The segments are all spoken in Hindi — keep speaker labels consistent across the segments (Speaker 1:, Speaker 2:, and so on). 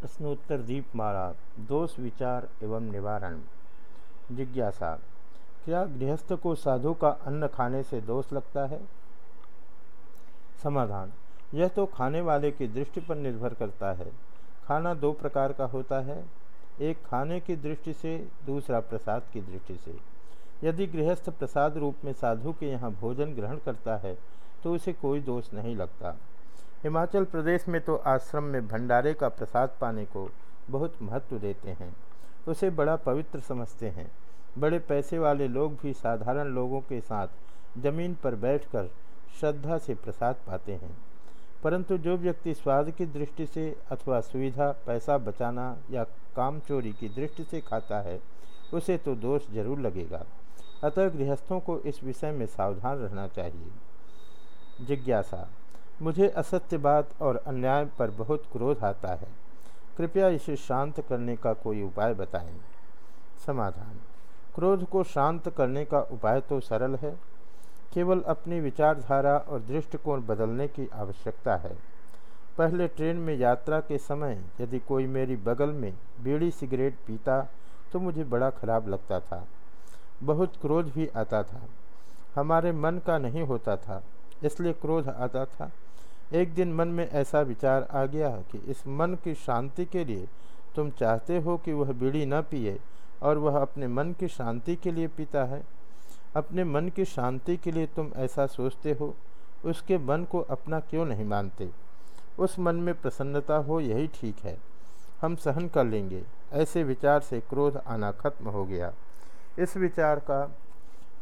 Speaker 1: प्रश्नोत्तर दीप दीपमाला दोष विचार एवं निवारण। जिज्ञासा, क्या गृहस्थ को साधु का अन्न खाने से दोष लगता है? समाधान, यह तो खाने वाले की दृष्टि पर निर्भर करता है। खाना दो प्रकार का होता है, एक खाने की दृष्टि से, दूसरा प्रसाद की दृष्टि से। यदि गृहस्थ प्रसाद रूप में साधु के यहाँ भोजन ग्रहण करता है तो उसे कोई दोष नहीं लगता। हिमाचल प्रदेश में तो आश्रम में भंडारे का प्रसाद पाने को बहुत महत्व देते हैं। उसे बड़ा पवित्र समझते हैं। बड़े पैसे वाले लोग भी साधारण लोगों के साथ ज़मीन पर बैठकर श्रद्धा से प्रसाद पाते हैं। परंतु जो व्यक्ति स्वाद की दृष्टि से अथवा सुविधा, पैसा बचाना या काम चोरी की दृष्टि से खाता है, उसे तो दोष ज़रूर लगेगा। अतः गृहस्थों को इस विषय में सावधान रहना चाहिए। जिज्ञासा मुझे असत्य बात और अन्याय पर बहुत क्रोध आता है। कृपया इसे शांत करने का कोई उपाय बताएँ। समाधान। क्रोध को शांत करने का उपाय तो सरल है। केवल अपनी विचारधारा और दृष्टिकोण बदलने की आवश्यकता है। पहले ट्रेन में यात्रा के समय यदि कोई मेरी बगल में बीड़ी सिगरेट पीता तो मुझे बड़ा खराब लगता था। बहुत क्रोध भी आता था। हमारे मन का नहीं होता था, इसलिए क्रोध आता था। एक दिन मन में ऐसा विचार आ गया कि इस मन की शांति के लिए तुम चाहते हो कि वह बीड़ी न पिए और वह अपने मन की शांति के लिए पीता है। अपने मन की शांति के लिए तुम ऐसा सोचते हो, उसके मन को अपना क्यों नहीं मानते? उस मन में प्रसन्नता हो, यही ठीक है। हम सहन कर लेंगे। ऐसे विचार से क्रोध आना खत्म हो गया। इस विचार का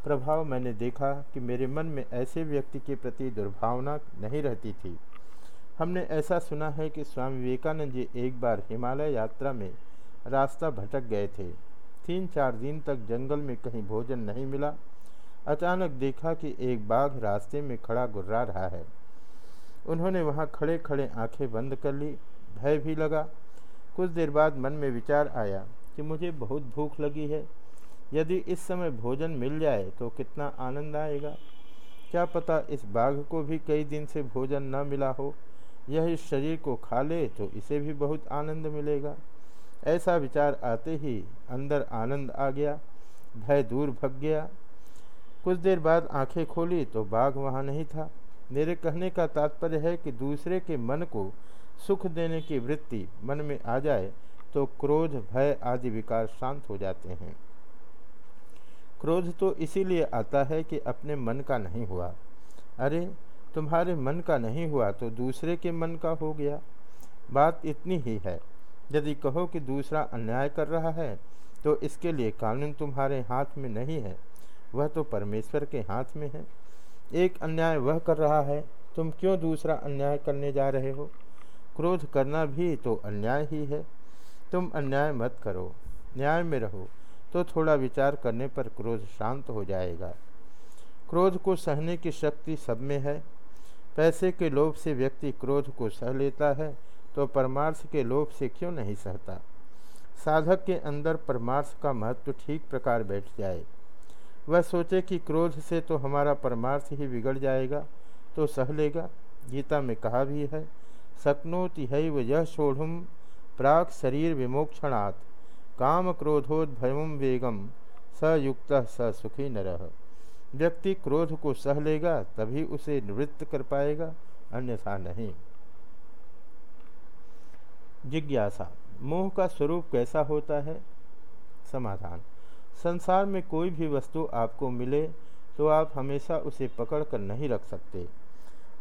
Speaker 1: प्रभाव मैंने देखा कि मेरे मन में ऐसे व्यक्ति के प्रति दुर्भावना नहीं रहती थी। हमने ऐसा सुना है कि स्वामी विवेकानंद जी एक बार हिमालय यात्रा में रास्ता भटक गए थे। तीन चार दिन तक जंगल में कहीं भोजन नहीं मिला। अचानक देखा कि एक बाघ रास्ते में खड़ा गुर्रा रहा है। उन्होंने वहाँ खड़े खड़े आँखें बंद कर ली। भय भी लगा। कुछ देर बाद मन में विचार आया कि मुझे बहुत भूख लगी है। यदि इस समय भोजन मिल जाए तो कितना आनंद आएगा? क्या पता इस बाघ को भी कई दिन से भोजन न मिला हो। यह इस शरीर को खा ले तो इसे भी बहुत आनंद मिलेगा। ऐसा विचार आते ही अंदर आनंद आ गया, भय दूर भग गया। कुछ देर बाद आँखें खोली तो बाघ वहाँ नहीं था। मेरे कहने का तात्पर्य है कि दूसरे के मन को सुख देने की वृत्ति मन में आ जाए तो क्रोध, भय आदि विकार शांत हो जाते हैं। क्रोध तो इसीलिए आता है कि अपने मन का नहीं हुआ। अरे, तुम्हारे मन का नहीं हुआ तो दूसरे के मन का हो गया। बात इतनी ही है, यदि कहो कि दूसरा अन्याय कर रहा है तो इसके लिए कानून तुम्हारे हाथ में नहीं है। वह तो परमेश्वर के हाथ में है। एक अन्याय वह कर रहा है, तुम क्यों दूसरा अन्याय करने जा रहे हो? क्रोध करना भी तो अन्याय ही है। तुम अन्याय मत करो, न्याय में रहो। तो थोड़ा विचार करने पर क्रोध शांत हो जाएगा। क्रोध को सहने की शक्ति सब में है। पैसे के लोभ से व्यक्ति क्रोध को सह लेता है तो परमार्थ के लोभ से क्यों नहीं सहता? साधक के अंदर परमार्थ का महत्व ठीक प्रकार बैठ जाए। वह सोचे कि क्रोध से तो हमारा परमार्थ ही बिगड़ जाएगा तो सह लेगा। गीता में कहा भी है, सकनोति है वह यह छोड़ुम प्राग शरीर विमोक्षणात्। काम क्रोधोद्भयम वेगम सयुक्त स सुखी रह व्यक्ति क्रोध को सह लेगा, तभी उसे निवृत्त कर पाएगा, अन्यथा नहीं। जिज्ञासा, मोह का स्वरूप कैसा होता है? समाधान, संसार में कोई भी वस्तु आपको मिले तो आप हमेशा उसे पकड़ कर नहीं रख सकते।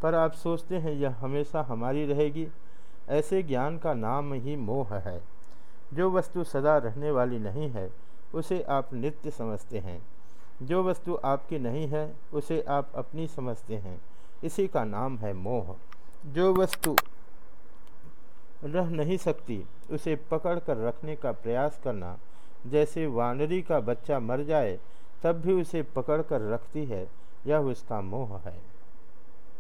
Speaker 1: पर आप सोचते हैं, यह हमेशा हमारी रहेगी। ऐसे ज्ञान का नाम ही मोह है। जो वस्तु सदा रहने वाली नहीं है, उसे आप नित्य समझते हैं। जो वस्तु आपकी नहीं है, उसे आप अपनी समझते हैं। इसी का नाम है मोह। जो वस्तु रह नहीं सकती, उसे पकड़ कर रखने का प्रयास करना। जैसे वानरी का बच्चा मर जाए, तब भी उसे पकड़ कर रखती है, यह उसका मोह है।